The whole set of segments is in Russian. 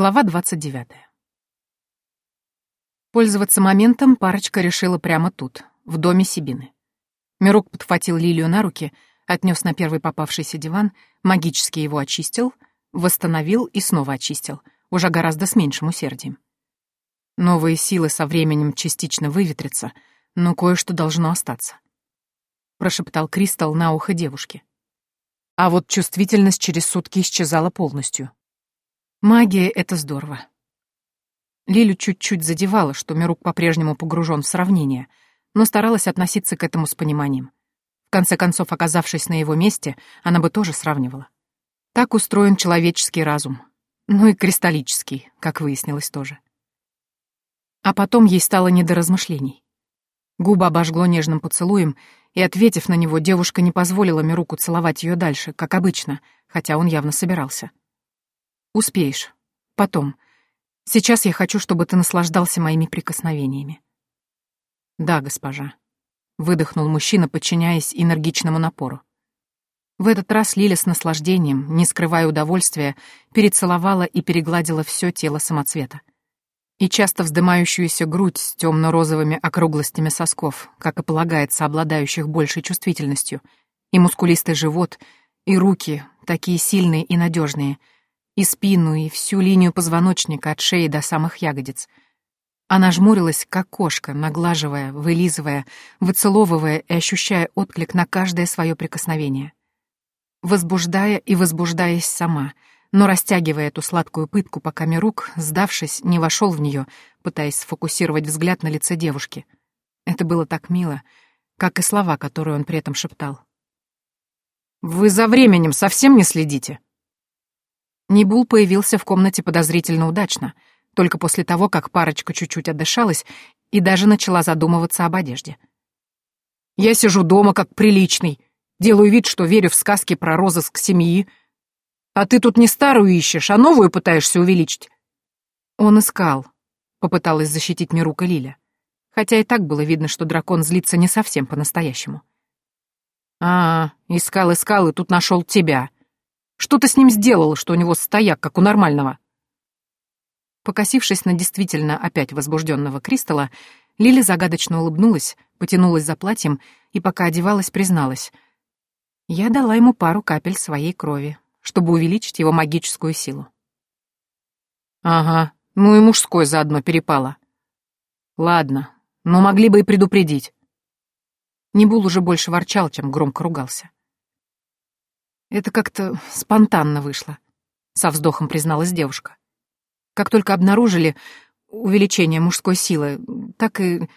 Глава 29. Пользоваться моментом парочка решила прямо тут, в доме Сибины. Мирук подхватил Лилию на руки, отнес на первый попавшийся диван, магически его очистил, восстановил и снова очистил, уже гораздо с меньшим усердием. Новые силы со временем частично выветрятся, но кое-что должно остаться. Прошептал Кристалл на ухо девушки. А вот чувствительность через сутки исчезала полностью. Магия — это здорово. Лилю чуть-чуть задевала, что Мирук по-прежнему погружен в сравнение, но старалась относиться к этому с пониманием. В конце концов, оказавшись на его месте, она бы тоже сравнивала. Так устроен человеческий разум. Ну и кристаллический, как выяснилось тоже. А потом ей стало не до размышлений. Губа обожгло нежным поцелуем, и, ответив на него, девушка не позволила Мируку целовать ее дальше, как обычно, хотя он явно собирался. Успеешь. Потом. Сейчас я хочу, чтобы ты наслаждался моими прикосновениями. Да, госпожа. Выдохнул мужчина, подчиняясь энергичному напору. В этот раз Лиля с наслаждением, не скрывая удовольствия, перецеловала и перегладила все тело самоцвета. И часто вздымающуюся грудь с темно-розовыми округлостями сосков, как и полагается обладающих большей чувствительностью, и мускулистый живот, и руки, такие сильные и надежные — и спину, и всю линию позвоночника от шеи до самых ягодиц. Она жмурилась, как кошка, наглаживая, вылизывая, выцеловывая и ощущая отклик на каждое свое прикосновение. Возбуждая и возбуждаясь сама, но растягивая эту сладкую пытку, пока Мирук, сдавшись, не вошел в нее, пытаясь сфокусировать взгляд на лице девушки. Это было так мило, как и слова, которые он при этом шептал. «Вы за временем совсем не следите?» Нибул появился в комнате подозрительно удачно, только после того, как парочка чуть-чуть отдышалась и даже начала задумываться об одежде. «Я сижу дома как приличный, делаю вид, что верю в сказки про розыск семьи, а ты тут не старую ищешь, а новую пытаешься увеличить». Он искал, попыталась защитить Мирука Лиля, хотя и так было видно, что дракон злится не совсем по-настоящему. «А, искал-искал и тут нашел тебя», что ты с ним сделал, что у него стояк, как у нормального?» Покосившись на действительно опять возбужденного Кристалла, Лили загадочно улыбнулась, потянулась за платьем и, пока одевалась, призналась. Я дала ему пару капель своей крови, чтобы увеличить его магическую силу. «Ага, ну и мужской заодно перепало. Ладно, но могли бы и предупредить». Небул уже больше ворчал, чем громко ругался. Это как-то спонтанно вышло, со вздохом призналась девушка. Как только обнаружили увеличение мужской силы, так и...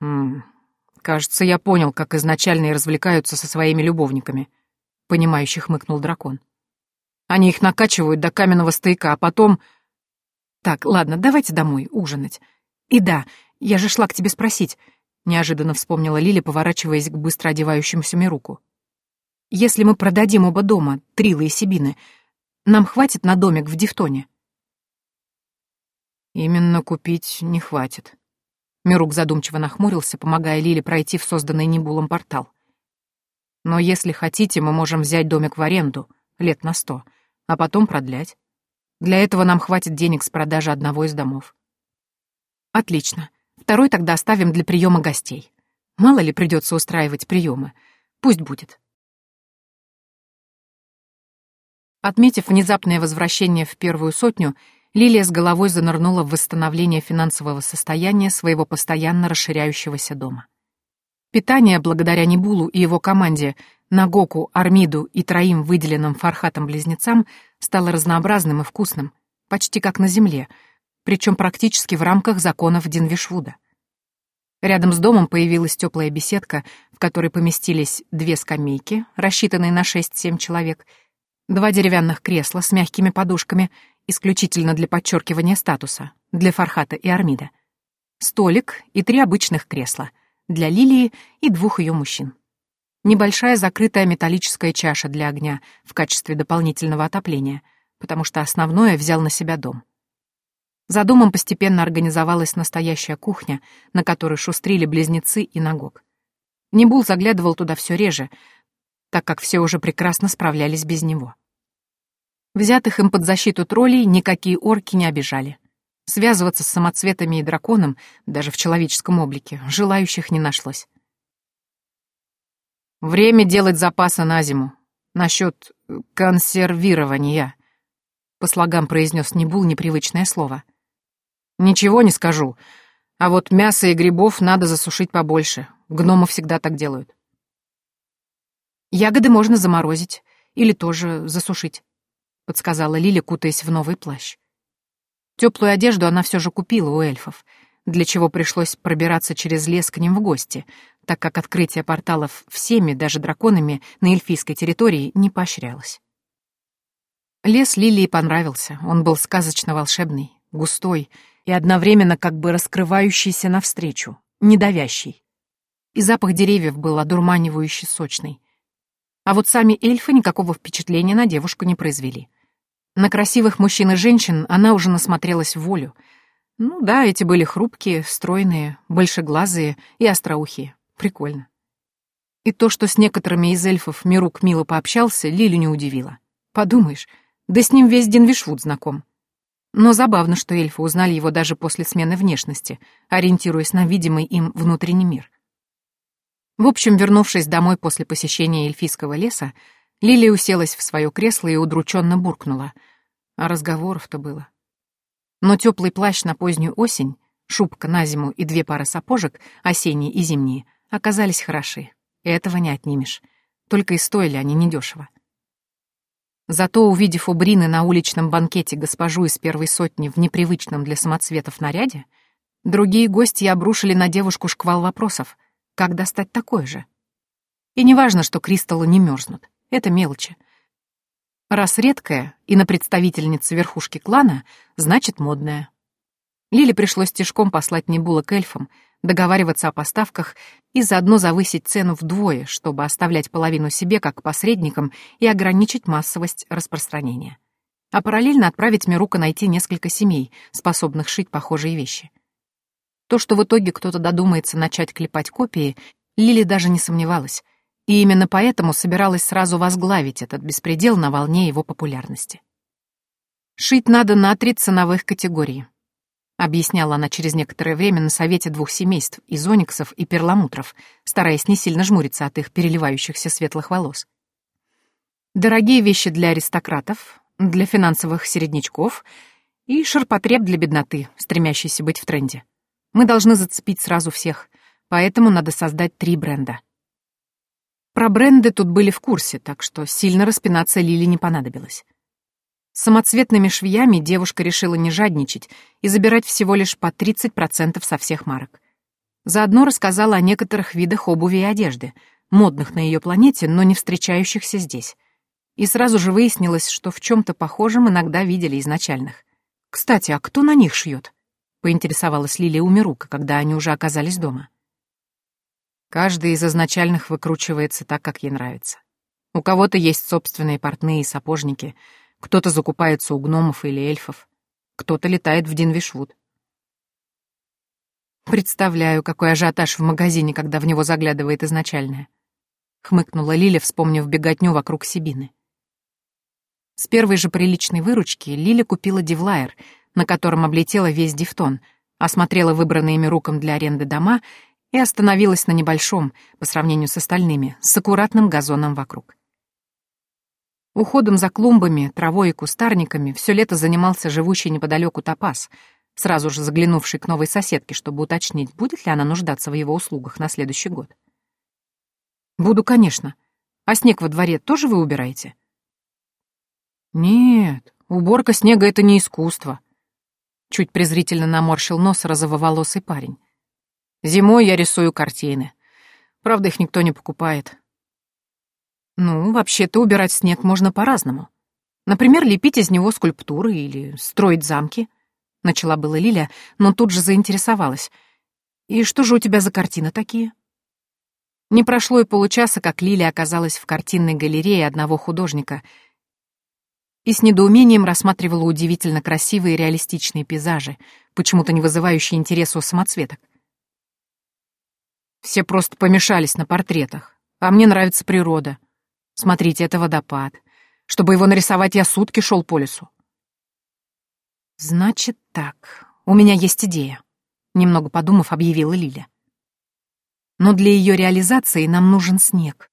М кажется, я понял, как изначально и развлекаются со своими любовниками, понимающий хмыкнул дракон. Они их накачивают до каменного стояка, а потом... Так, ладно, давайте домой ужинать. И да, я же шла к тебе спросить, неожиданно вспомнила Лили, поворачиваясь к быстро одевающемуся Мируку. Если мы продадим оба дома, Трилы и Сибины, нам хватит на домик в Дифтоне?» «Именно купить не хватит». Мирук задумчиво нахмурился, помогая Лиле пройти в созданный Небулом портал. «Но если хотите, мы можем взять домик в аренду, лет на сто, а потом продлять. Для этого нам хватит денег с продажи одного из домов». «Отлично. Второй тогда оставим для приема гостей. Мало ли придется устраивать приемы. Пусть будет». Отметив внезапное возвращение в первую сотню, Лилия с головой занырнула в восстановление финансового состояния своего постоянно расширяющегося дома. Питание, благодаря Небулу и его команде, Нагоку, Армиду и троим выделенным Фархатом-близнецам, стало разнообразным и вкусным, почти как на земле, причем практически в рамках законов Динвишвуда. Рядом с домом появилась теплая беседка, в которой поместились две скамейки, рассчитанные на 6-7 человек — Два деревянных кресла с мягкими подушками, исключительно для подчеркивания статуса, для Фархата и Армида. Столик и три обычных кресла, для Лилии и двух ее мужчин. Небольшая закрытая металлическая чаша для огня в качестве дополнительного отопления, потому что основное взял на себя дом. За домом постепенно организовалась настоящая кухня, на которой шустрили близнецы и Нагок. Небул заглядывал туда все реже, так как все уже прекрасно справлялись без него. Взятых им под защиту троллей никакие орки не обижали. Связываться с самоцветами и драконом, даже в человеческом облике, желающих не нашлось. Время делать запасы на зиму. Насчет консервирования. По слогам произнес Небул непривычное слово. Ничего не скажу. А вот мясо и грибов надо засушить побольше. Гномы всегда так делают. Ягоды можно заморозить или тоже засушить, подсказала Лиля, кутаясь в новый плащ. Теплую одежду она все же купила у эльфов, для чего пришлось пробираться через лес к ним в гости, так как открытие порталов всеми, даже драконами, на эльфийской территории не поощрялось. Лес Лилии понравился, он был сказочно-волшебный, густой и одновременно как бы раскрывающийся навстречу, недавящий. И запах деревьев был одурманивающе сочный. А вот сами эльфы никакого впечатления на девушку не произвели. На красивых мужчин и женщин она уже насмотрелась волю. Ну да, эти были хрупкие, стройные, большеглазые и остроухие. Прикольно. И то, что с некоторыми из эльфов Мирук мило пообщался, Лилю не удивило. Подумаешь, да с ним весь Динвишвуд знаком. Но забавно, что эльфы узнали его даже после смены внешности, ориентируясь на видимый им внутренний мир. В общем, вернувшись домой после посещения эльфийского леса, Лилия уселась в свое кресло и удрученно буркнула. А разговоров-то было. Но теплый плащ на позднюю осень, шубка на зиму и две пары сапожек, осенние и зимние — оказались хороши. Этого не отнимешь. Только и стоили они недешево. Зато, увидев у Брины на уличном банкете госпожу из первой сотни в непривычном для самоцветов наряде, другие гости обрушили на девушку шквал вопросов, как достать такое же. И неважно, что кристаллы не мерзнут, это мелочи. Раз редкая и на представительнице верхушки клана, значит модная. Лиле пришлось тяжком послать Небула к эльфам, договариваться о поставках и заодно завысить цену вдвое, чтобы оставлять половину себе как посредникам и ограничить массовость распространения. А параллельно отправить Мирука найти несколько семей, способных шить похожие вещи. То, что в итоге кто-то додумается начать клепать копии, Лили даже не сомневалась, и именно поэтому собиралась сразу возглавить этот беспредел на волне его популярности. Шить надо на три ценовых категории — объясняла она через некоторое время на совете двух семейств из ониксов и перламутров, стараясь не сильно жмуриться от их переливающихся светлых волос. Дорогие вещи для аристократов, для финансовых середнячков и ширпотреб для бедноты, стремящейся быть в тренде. Мы должны зацепить сразу всех, поэтому надо создать три бренда. Про бренды тут были в курсе, так что сильно распинаться Лили не понадобилось. Самоцветными швеями девушка решила не жадничать и забирать всего лишь по 30% со всех марок. Заодно рассказала о некоторых видах обуви и одежды, модных на ее планете, но не встречающихся здесь. И сразу же выяснилось, что в чем-то похожем иногда видели изначальных. «Кстати, а кто на них шьет?» — поинтересовалась Лилия у Мирука, когда они уже оказались дома. Каждый из изначальных выкручивается так, как ей нравится. У кого-то есть собственные портные и сапожники — кто-то закупается у гномов или эльфов, кто-то летает в Динвишвуд. Представляю, какой ажиотаж в магазине, когда в него заглядывает изначальное. Хмыкнула Лиля, вспомнив беготню вокруг Сибины. С первой же приличной выручки Лиля купила дивлайер, на котором облетела весь дифтон, осмотрела выбранные ими руком для аренды дома и остановилась на небольшом, по сравнению с остальными, с аккуратным газоном вокруг. Уходом за клумбами, травой и кустарниками все лето занимался живущий неподалеку Топас, сразу же заглянувший к новой соседке, чтобы уточнить, будет ли она нуждаться в его услугах на следующий год. «Буду, конечно. А снег во дворе тоже вы убираете?» «Нет, уборка снега — это не искусство», — чуть презрительно наморщил нос розововолосый парень. «Зимой я рисую картины. Правда, их никто не покупает. Ну, вообще-то убирать снег можно по-разному. Например, лепить из него скульптуры или строить замки. Начала была Лиля, но тут же заинтересовалась. И что же у тебя за картины такие? Не прошло и получаса, как Лиля оказалась в картинной галерее одного художника и с недоумением рассматривала удивительно красивые реалистичные пейзажи, почему-то не вызывающие интереса у самоцветок. Все просто помешались на портретах, а мне нравится природа. Смотрите, это водопад. Чтобы его нарисовать, я сутки шел по лесу. Значит так, у меня есть идея, немного подумав, объявила Лиля. Но для ее реализации нам нужен снег.